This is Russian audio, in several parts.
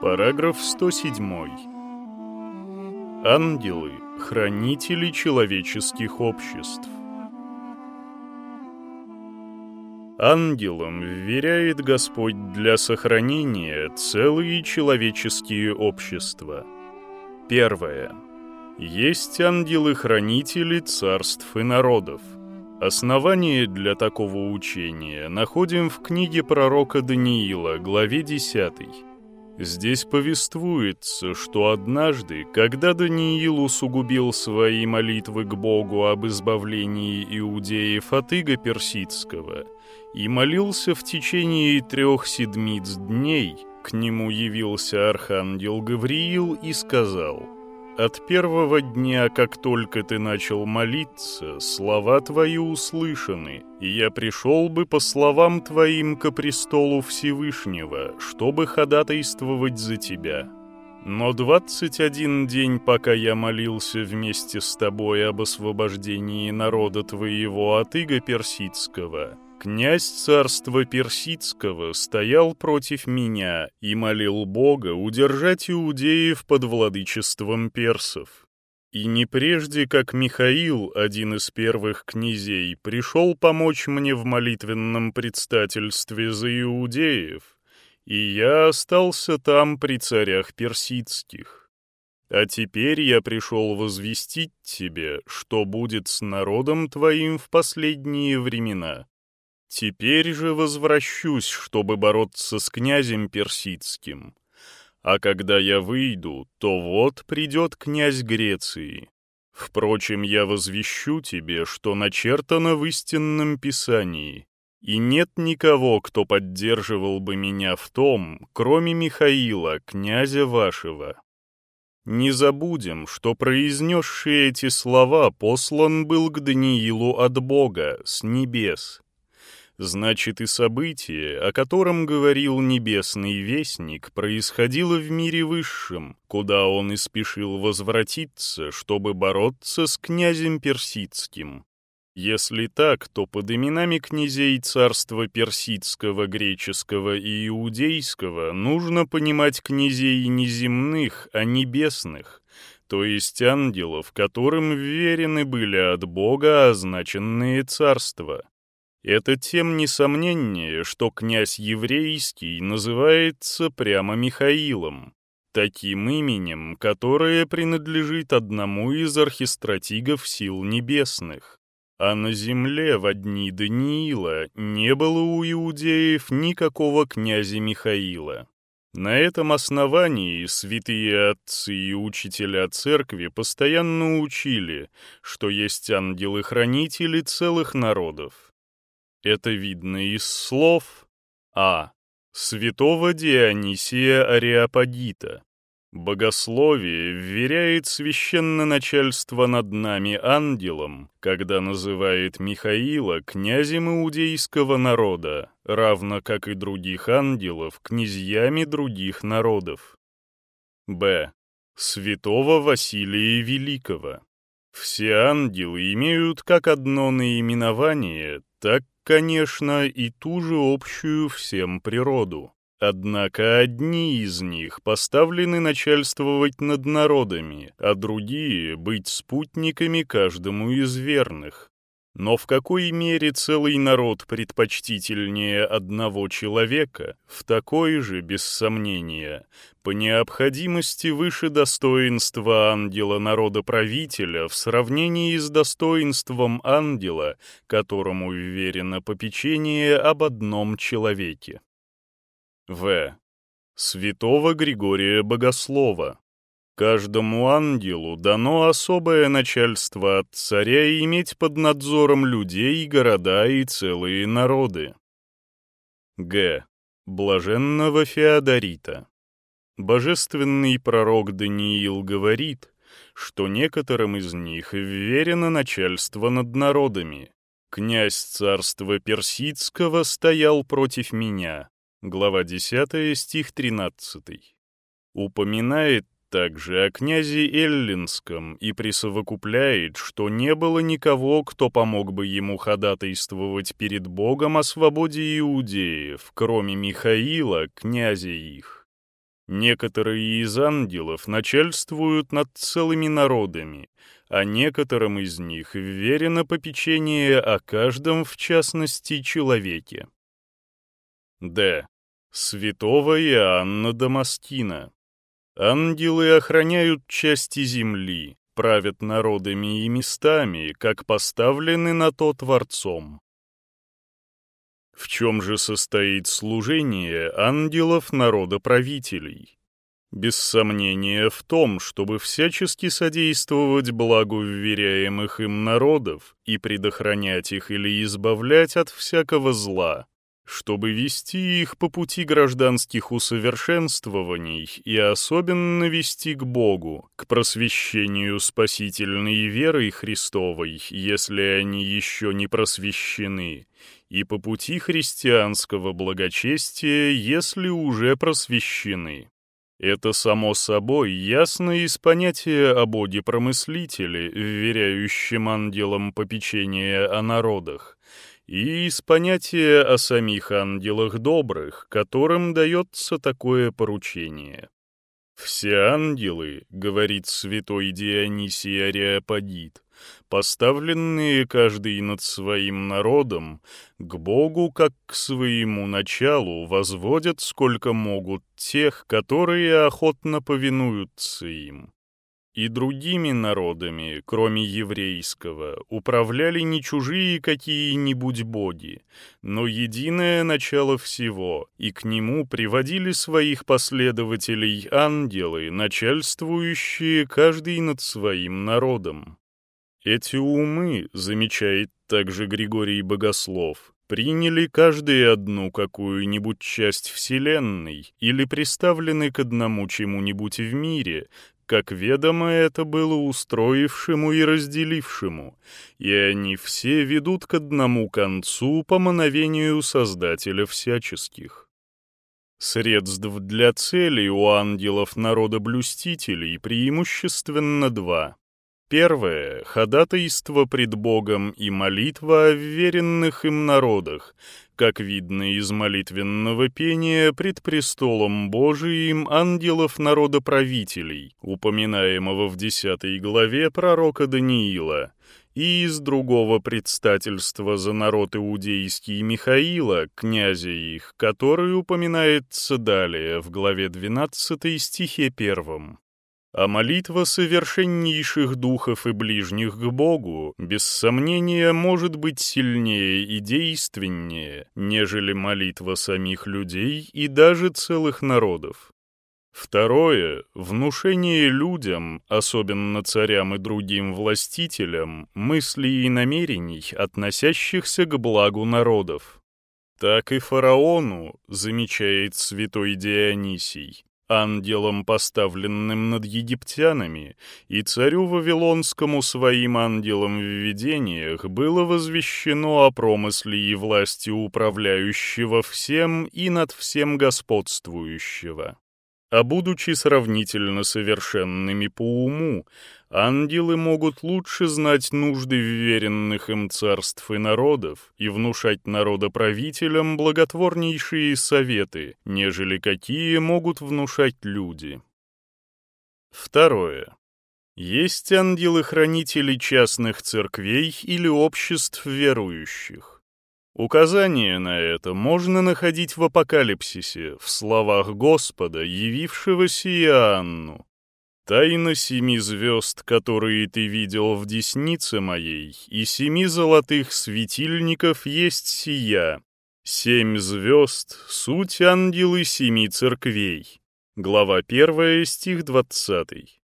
Параграф 107. Ангелы — хранители человеческих обществ. Ангелам вверяет Господь для сохранения целые человеческие общества. Первое. Есть ангелы-хранители царств и народов. Основание для такого учения находим в книге пророка Даниила, главе 10. Здесь повествуется, что однажды, когда Даниил усугубил свои молитвы к Богу об избавлении иудеев от иго персидского и молился в течение трех седмиц дней, к нему явился архангел Гавриил и сказал — от первого дня, как только ты начал молиться, слова твои услышаны, и я пришел бы по словам твоим ко престолу Всевышнего, чтобы ходатайствовать за тебя. Но двадцать один день, пока я молился вместе с тобой об освобождении народа твоего от иго персидского, Князь царства Персидского стоял против меня и молил Бога удержать иудеев под владычеством персов. И не прежде, как Михаил, один из первых князей, пришел помочь мне в молитвенном предстательстве за иудеев, и я остался там при царях персидских. А теперь я пришел возвестить тебе, что будет с народом твоим в последние времена. Теперь же возвращусь, чтобы бороться с князем персидским. А когда я выйду, то вот придет князь Греции. Впрочем, я возвещу тебе, что начертано в истинном писании, и нет никого, кто поддерживал бы меня в том, кроме Михаила, князя вашего. Не забудем, что произнесший эти слова послан был к Даниилу от Бога, с небес, Значит, и событие, о котором говорил небесный вестник, происходило в мире высшем, куда он и спешил возвратиться, чтобы бороться с князем персидским. Если так, то под именами князей царства персидского, греческого и иудейского нужно понимать князей не земных, а небесных, то есть ангелов, которым верены были от Бога означенные царства. Это тем несомненнее, что князь еврейский называется прямо Михаилом, таким именем, которое принадлежит одному из архистратигов сил небесных. А на земле в дни Даниила не было у иудеев никакого князя Михаила. На этом основании святые отцы и учителя церкви постоянно учили, что есть ангелы-хранители целых народов. Это видно из слов А. Святого Дионисия Ариапагита. Богословие вверяет священное начальство над нами ангелом, когда называет Михаила князем иудейского народа, равно как и других ангелов князьями других народов. Б. Святого Василия Великого. Все ангелы имеют как одно наименование, так конечно, и ту же общую всем природу. Однако одни из них поставлены начальствовать над народами, а другие — быть спутниками каждому из верных. Но в какой мере целый народ предпочтительнее одного человека, в такой же, без сомнения, по необходимости выше достоинства ангела народа-правителя в сравнении с достоинством ангела, которому верено попечение об одном человеке. В. Святого Григория Богослова Каждому ангелу дано особое начальство от царя иметь под надзором людей, города и целые народы. Г. Блаженного Феодорита. Божественный пророк Даниил говорит, что некоторым из них верено начальство над народами. Князь царства персидского стоял против меня. Глава 10, стих 13. Упоминает также о князе Эллинском и присовокупляет, что не было никого, кто помог бы ему ходатайствовать перед Богом о свободе иудеев, кроме Михаила, князя их. Некоторые из ангелов начальствуют над целыми народами, а некоторым из них верено попечение о каждом, в частности, человеке. Д. Святого Иоанна Дамаскина. Ангелы охраняют части земли, правят народами и местами, как поставлены на то Творцом. В чем же состоит служение ангелов народа-правителей? Без сомнения в том, чтобы всячески содействовать благу вверяемых им народов и предохранять их или избавлять от всякого зла, чтобы вести их по пути гражданских усовершенствований и особенно вести к Богу, к просвещению спасительной верой Христовой, если они еще не просвещены, и по пути христианского благочестия, если уже просвещены. Это, само собой, ясно из понятия о боге-промыслителе, вверяющем ангелам попечение о народах, и из понятия о самих ангелах добрых, которым дается такое поручение. «Все ангелы, — говорит святой Дионисий Ариапагит, поставленные каждый над своим народом, к Богу как к своему началу возводят сколько могут тех, которые охотно повинуются им. И другими народами, кроме еврейского, управляли не чужие какие-нибудь боги, но единое начало всего, и к нему приводили своих последователей ангелы, начальствующие каждый над своим народом. Эти умы, замечает также Григорий Богослов, приняли каждый одну какую-нибудь часть Вселенной или приставлены к одному чему-нибудь в мире, как ведомо это было устроившему и разделившему, и они все ведут к одному концу по мановению Создателя всяческих. Средств для целей у ангелов народа-блюстителей преимущественно два — Первое — ходатайство пред Богом и молитва о веренных им народах, как видно из молитвенного пения пред престолом Божиим ангелов народа-правителей, упоминаемого в десятой главе пророка Даниила, и из другого предстательства за народ иудейский Михаила, князя их, который упоминается далее в главе 12 стихе 1. А молитва совершеннейших духов и ближних к Богу, без сомнения, может быть сильнее и действеннее, нежели молитва самих людей и даже целых народов. Второе — внушение людям, особенно царям и другим властителям, мыслей и намерений, относящихся к благу народов. Так и фараону, замечает святой Дионисий, ангелом, поставленным над египтянами, и царю Вавилонскому своим ангелом в видениях было возвещено о промысле и власти управляющего всем и над всем господствующего. А будучи сравнительно совершенными по уму, Ангелы могут лучше знать нужды вверенных им царств и народов и внушать народоправителям благотворнейшие советы, нежели какие могут внушать люди. Второе. Есть ангелы-хранители частных церквей или обществ верующих. Указание на это можно находить в Апокалипсисе, в словах Господа, явившегося Иоанну. Тайна семи звезд, которые ты видел в деснице моей, и семи золотых светильников есть сия. Семь звезд — суть ангелы семи церквей. Глава 1, стих 20.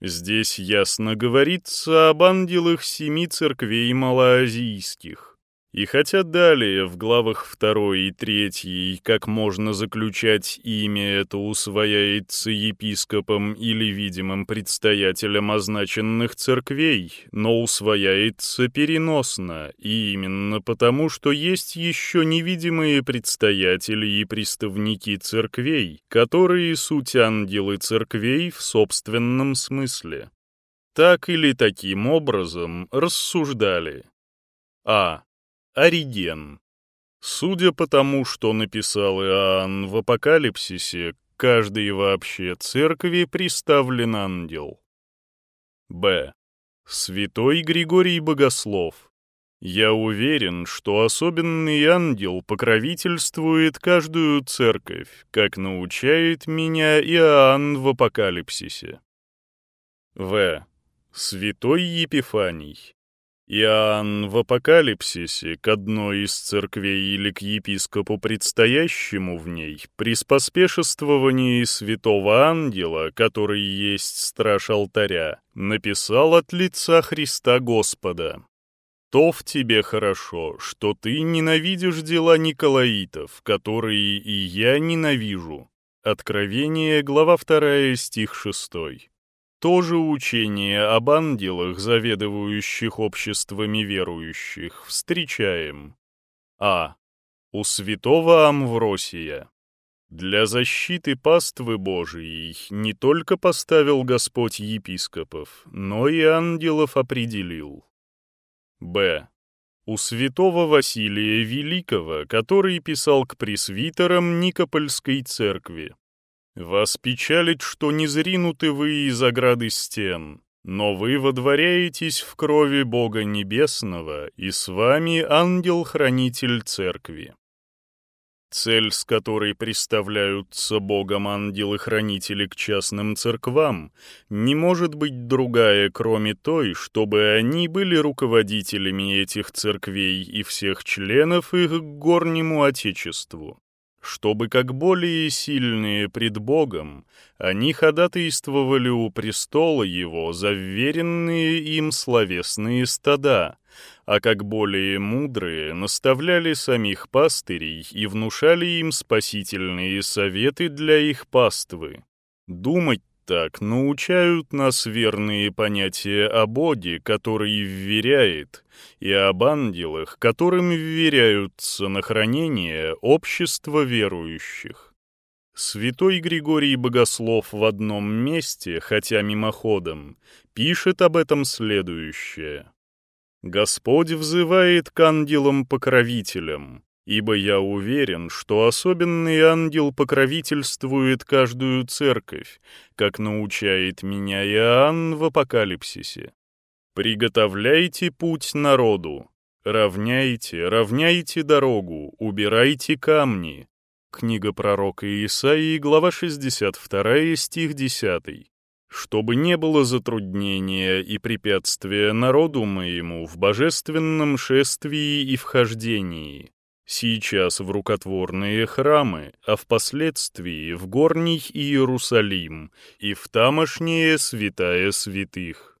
Здесь ясно говорится об ангелах семи церквей малоазийских. И хотя далее в главах 2 и 3, как можно заключать имя это усвояется епископом или видимым предстоятелем означенных церквей, но усвояется переносно, и именно потому, что есть еще невидимые предстоятели и представники церквей, которые суть ангелы церквей в собственном смысле. Так или таким образом рассуждали. А. Ориген. Судя по тому, что написал Иоанн в Апокалипсисе, каждой вообще церкви приставлен ангел. Б. Святой Григорий Богослов. Я уверен, что особенный ангел покровительствует каждую церковь, как научает меня Иоанн в Апокалипсисе. В. Святой Епифаний. Иоанн в Апокалипсисе к одной из церквей или к епископу предстоящему в ней при споспешествовании святого ангела, который есть страж алтаря, написал от лица Христа Господа. «То в тебе хорошо, что ты ненавидишь дела Николаитов, которые и я ненавижу». Откровение, глава 2, стих 6 тоже учение об ангелах, заведующих обществами верующих, встречаем. А. У святого Амвросия. Для защиты паствы Божией не только поставил Господь епископов, но и ангелов определил. Б. У святого Василия Великого, который писал к пресвитерам Никопольской церкви. Вас печалит, что не зринуты вы из ограды стен, но вы водворяетесь в крови Бога Небесного, и с вами ангел-хранитель церкви. Цель, с которой представляются Богом ангелы-хранители к частным церквам, не может быть другая, кроме той, чтобы они были руководителями этих церквей и всех членов их горнему Отечеству чтобы как более сильные пред Богом они ходатайствовали у престола Его за веренные им словесные стада, а как более мудрые наставляли самих пастырей и внушали им спасительные советы для их паствы. Думать так научают нас верные понятия о Боге, который вверяет, и об ангелах, которым вверяются на хранение общества верующих. Святой Григорий Богослов в одном месте, хотя мимоходом, пишет об этом следующее. «Господь взывает к ангелам-покровителям, ибо я уверен, что особенный ангел покровительствует каждую церковь, как научает меня Иоанн в Апокалипсисе. Приготовляйте путь народу, равняйте, равняйте дорогу, убирайте камни. Книга пророка Исаии, глава 62, стих 10 чтобы не было затруднения и препятствия народу моему в божественном шествии и вхождении. Сейчас в рукотворные храмы, а впоследствии в горний Иерусалим и в тамошнее святая святых.